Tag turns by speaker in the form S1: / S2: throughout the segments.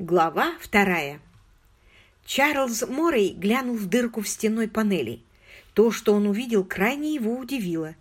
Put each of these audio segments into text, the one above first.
S1: Глава вторая. Чарльз Моррей глянул в дырку в стенной панели. То, что он увидел, крайне его удивило.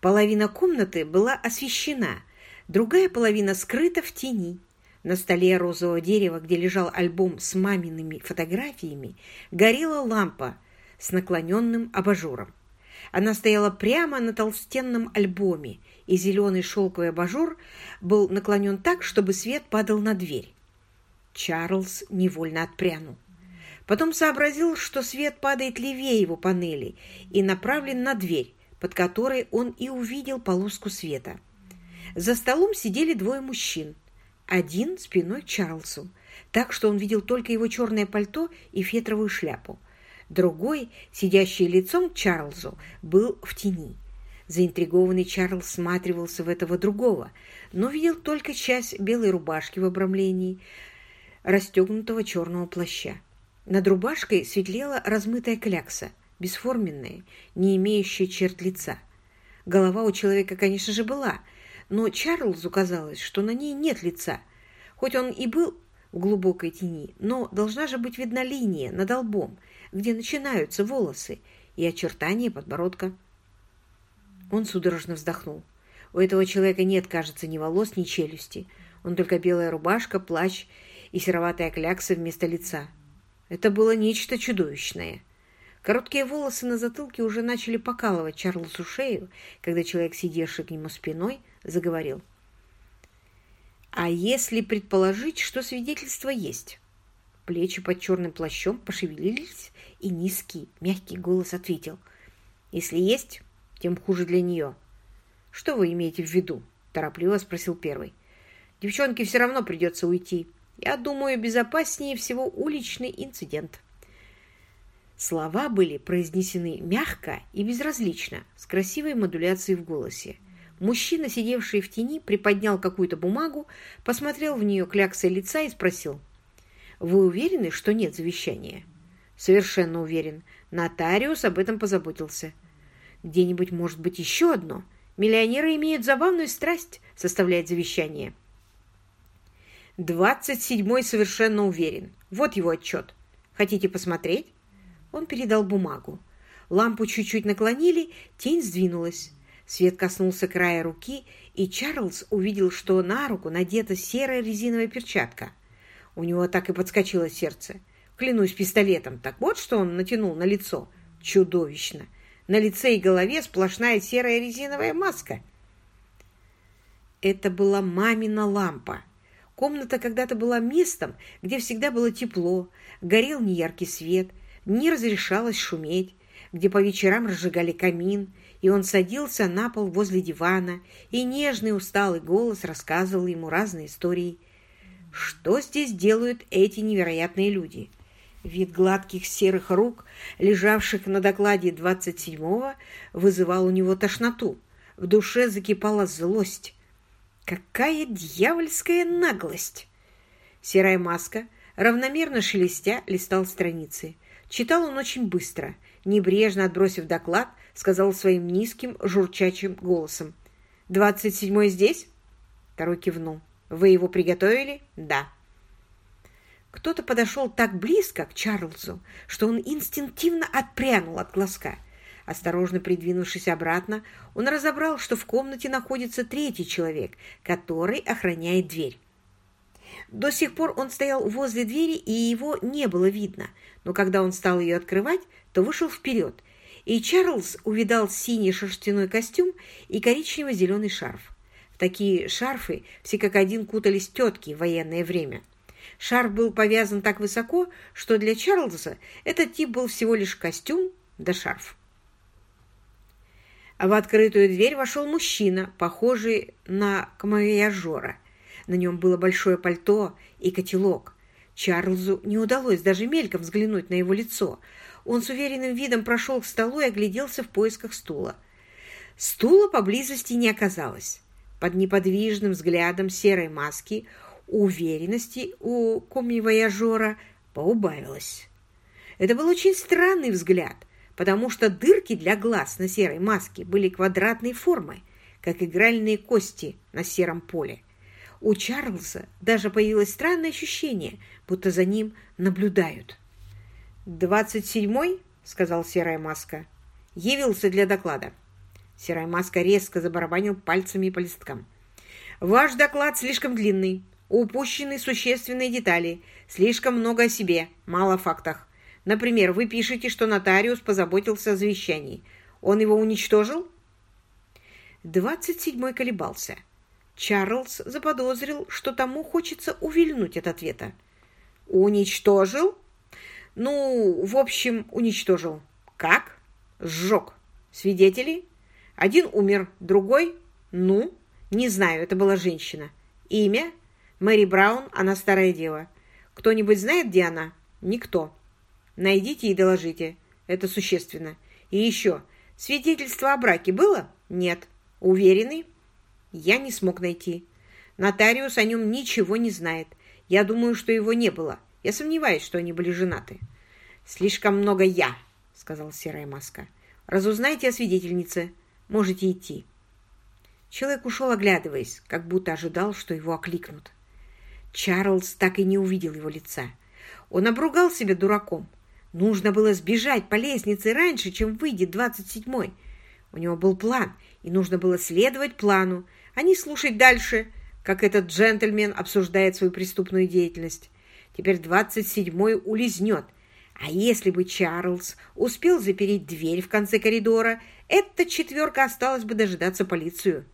S1: Половина комнаты была освещена, другая половина скрыта в тени. На столе розового дерева, где лежал альбом с мамиными фотографиями, горела лампа с наклоненным абажуром. Она стояла прямо на толстенном альбоме, и зеленый шелковый абажур был наклонен так, чтобы свет падал на дверь. Чарльз невольно отпрянул. Потом сообразил, что свет падает левее его панели и направлен на дверь, под которой он и увидел полоску света. За столом сидели двое мужчин. Один спиной к Чарльзу, так что он видел только его черное пальто и фетровую шляпу. Другой, сидящий лицом к Чарльзу, был в тени. Заинтригованный Чарльз всматривался в этого другого, но видел только часть белой рубашки в обрамлении, расстегнутого черного плаща. Над рубашкой светлела размытая клякса, бесформенная, не имеющая черт лица. Голова у человека, конечно же, была, но Чарльзу казалось, что на ней нет лица. Хоть он и был в глубокой тени, но должна же быть видна линия над лбом, где начинаются волосы, и очертания подбородка. Он судорожно вздохнул. У этого человека нет, кажется, ни волос, ни челюсти. Он только белая рубашка, плащ и сероватая клякса вместо лица. Это было нечто чудовищное. Короткие волосы на затылке уже начали покалывать Чарльзу шею, когда человек, сидевший к нему спиной, заговорил. «А если предположить, что свидетельство есть?» Плечи под черным плащом пошевелились, и низкий, мягкий голос ответил. «Если есть, тем хуже для нее». «Что вы имеете в виду?» – торопливо спросил первый. «Девчонке все равно придется уйти. Я думаю, безопаснее всего уличный инцидент. Слова были произнесены мягко и безразлично, с красивой модуляцией в голосе. Мужчина, сидевший в тени, приподнял какую-то бумагу, посмотрел в нее кляксой лица и спросил. «Вы уверены, что нет завещания?» «Совершенно уверен. Нотариус об этом позаботился». «Где-нибудь может быть еще одно. Миллионеры имеют забавную страсть составлять завещание». Двадцать седьмой совершенно уверен. Вот его отчет. Хотите посмотреть? Он передал бумагу. Лампу чуть-чуть наклонили, тень сдвинулась. Свет коснулся края руки, и Чарльз увидел, что на руку надета серая резиновая перчатка. У него так и подскочило сердце. Клянусь пистолетом, так вот что он натянул на лицо. Чудовищно! На лице и голове сплошная серая резиновая маска. Это была мамина лампа. Комната когда-то была местом, где всегда было тепло, горел неяркий свет, не разрешалось шуметь, где по вечерам разжигали камин, и он садился на пол возле дивана, и нежный усталый голос рассказывал ему разные истории. Что здесь делают эти невероятные люди? Вид гладких серых рук, лежавших на докладе 27-го, вызывал у него тошноту. В душе закипала злость. Какая дьявольская наглость! Серая маска, равномерно шелестя, листал страницы. Читал он очень быстро, небрежно отбросив доклад, сказал своим низким, журчачим голосом. «Двадцать седьмой здесь?» Второй кивнул. «Вы его приготовили?» «Да». Кто-то подошел так близко к Чарльзу, что он инстинктивно отпрянул от глазка. Осторожно придвинувшись обратно, он разобрал, что в комнате находится третий человек, который охраняет дверь. До сих пор он стоял возле двери, и его не было видно, но когда он стал ее открывать, то вышел вперед, и Чарльз увидал синий шерстяной костюм и коричнево-зеленый шарф. Такие шарфы все как один кутались тетки в военное время. Шарф был повязан так высоко, что для Чарльза этот тип был всего лишь костюм да шарф. В открытую дверь вошел мужчина, похожий на камовяжора. На нем было большое пальто и котелок. Чарльзу не удалось даже мельком взглянуть на его лицо. Он с уверенным видом прошел к столу и огляделся в поисках стула. Стула поблизости не оказалось. Под неподвижным взглядом серой маски уверенности у комивояжора поубавилось. Это был очень странный взгляд, потому что дырки для глаз на серой маске были квадратной формы, как игральные кости на сером поле. У Чарльза даже появилось странное ощущение, будто за ним наблюдают. «Двадцать седьмой?» — сказал Серая Маска. «Явился для доклада». Серая Маска резко забарабанил пальцами по листкам. «Ваш доклад слишком длинный. Упущены существенные детали. Слишком много о себе, мало о фактах. Например, вы пишете, что нотариус позаботился о завещании. Он его уничтожил?» Двадцать седьмой колебался. Чарльз заподозрил, что тому хочется увильнуть от ответа. «Уничтожил?» «Ну, в общем, уничтожил. Как?» «Сжег. Свидетели?» «Один умер, другой?» «Ну?» «Не знаю, это была женщина. Имя?» «Мэри Браун, она старая дева. Кто-нибудь знает, где она?» «Никто. Найдите и доложите. Это существенно. И еще, свидетельство о браке было?» «Нет. Уверены?» Я не смог найти. Нотариус о нем ничего не знает. Я думаю, что его не было. Я сомневаюсь, что они были женаты. «Слишком много я», — сказал Серая Маска. «Разузнайте о свидетельнице. Можете идти». Человек ушел, оглядываясь, как будто ожидал, что его окликнут. Чарльз так и не увидел его лица. Он обругал себя дураком. Нужно было сбежать по лестнице раньше, чем выйдет двадцать седьмой. У него был план, и нужно было следовать плану, а не слушать дальше, как этот джентльмен обсуждает свою преступную деятельность. Теперь двадцать седьмой улизнет. А если бы Чарльз успел запереть дверь в конце коридора, эта четверка осталась бы дожидаться полицию.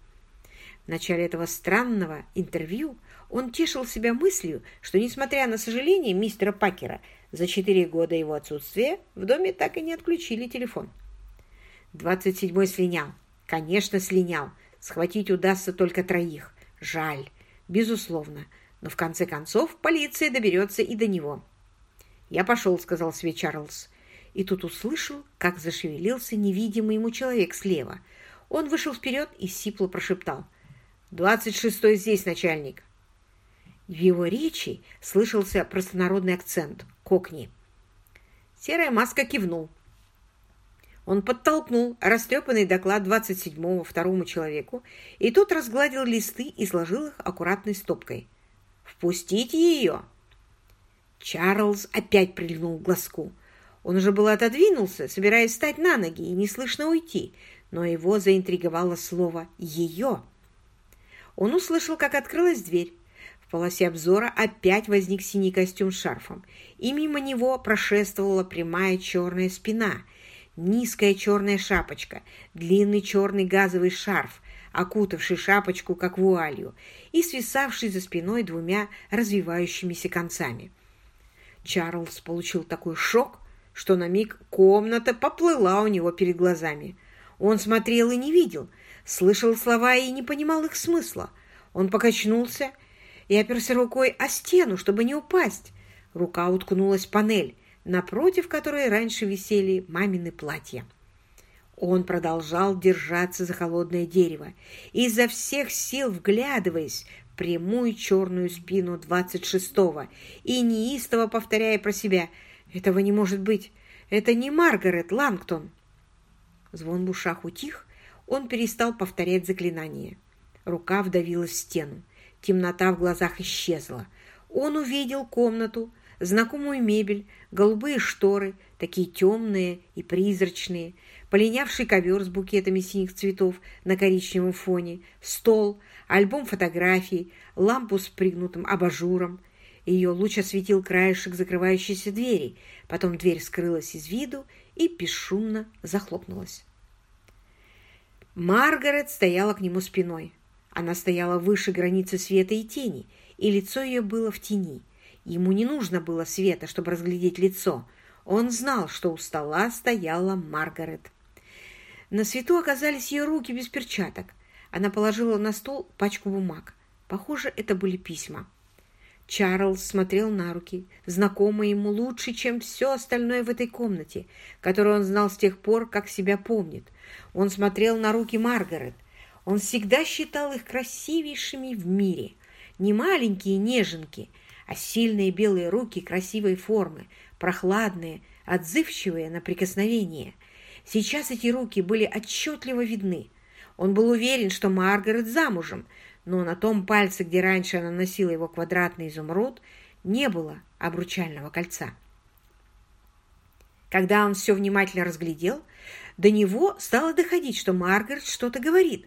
S1: В начале этого странного интервью он тешил себя мыслью, что, несмотря на сожаление мистера Пакера, за четыре года его отсутствия в доме так и не отключили телефон. Двадцать седьмой слинял. Конечно, слинял. Схватить удастся только троих. Жаль, безусловно. Но в конце концов полиция доберется и до него. «Я пошел», — сказал себе Чарльз. И тут услышал, как зашевелился невидимый ему человек слева. Он вышел вперед и сипло прошептал. «Двадцать шестой здесь, начальник». В его речи слышался простонародный акцент — кокни. Серая маска кивнул. Он подтолкнул растрепанный доклад 27-го второму человеку, и тот разгладил листы и сложил их аккуратной стопкой. «Впустите ее!» Чарльз опять прильнул к глазку. Он уже было отодвинулся, собираясь встать на ноги и неслышно уйти, но его заинтриговало слово «ее». Он услышал, как открылась дверь. Полосе обзора опять возник синий костюм с шарфом, и мимо него прошествовала прямая черная спина — низкая черная шапочка, длинный черный газовый шарф, окутавший шапочку как вуалью и свисавший за спиной двумя развивающимися концами. Чарльз получил такой шок, что на миг комната поплыла у него перед глазами. Он смотрел и не видел, слышал слова и не понимал их смысла. Он покачнулся и оперся рукой о стену, чтобы не упасть. Рука уткнулась в панель, напротив которой раньше висели мамины платья. Он продолжал держаться за холодное дерево, изо всех сил вглядываясь в прямую черную спину двадцать шестого и неистово повторяя про себя «Этого не может быть! Это не Маргарет Лангтон!» Звон в ушах утих, он перестал повторять заклинание. Рука вдавилась в стену. Темнота в глазах исчезла. Он увидел комнату, знакомую мебель, голубые шторы, такие темные и призрачные, полинявший ковер с букетами синих цветов на коричневом фоне, стол, альбом фотографий, лампу с пригнутым абажуром. Ее луч осветил краешек закрывающейся двери, потом дверь скрылась из виду и бесшумно захлопнулась. Маргарет стояла к нему спиной. Она стояла выше границы света и тени, и лицо ее было в тени – Ему не нужно было света, чтобы разглядеть лицо. Он знал, что у стола стояла Маргарет. На свету оказались ее руки без перчаток. Она положила на стол пачку бумаг. Похоже, это были письма. Чарльз смотрел на руки, знакомые ему лучше, чем все остальное в этой комнате, которую он знал с тех пор, как себя помнит. Он смотрел на руки Маргарет. Он всегда считал их красивейшими в мире. Не маленькие неженки – а сильные белые руки красивой формы, прохладные, отзывчивые на прикосновение. Сейчас эти руки были отчетливо видны. Он был уверен, что Маргарет замужем, но на том пальце, где раньше она носила его квадратный изумруд, не было обручального кольца. Когда он все внимательно разглядел, до него стало доходить, что Маргарет что-то говорит.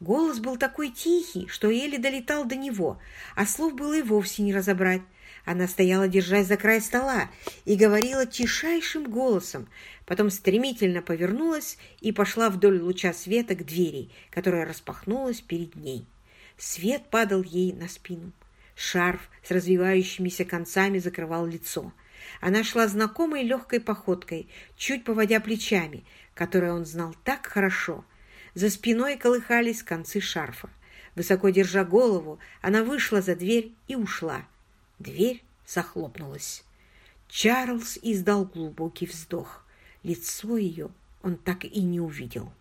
S1: Голос был такой тихий, что еле долетал до него, а слов было и вовсе не разобрать. Она стояла, держась за край стола, и говорила тишайшим голосом, потом стремительно повернулась и пошла вдоль луча света к двери, которая распахнулась перед ней. Свет падал ей на спину. Шарф с развивающимися концами закрывал лицо. Она шла знакомой легкой походкой, чуть поводя плечами, которые он знал так хорошо. За спиной колыхались концы шарфа. Высоко держа голову, она вышла за дверь и ушла. Дверь захлопнулась. Чарльз издал глубокий вздох. Лицо ее он так и не увидел.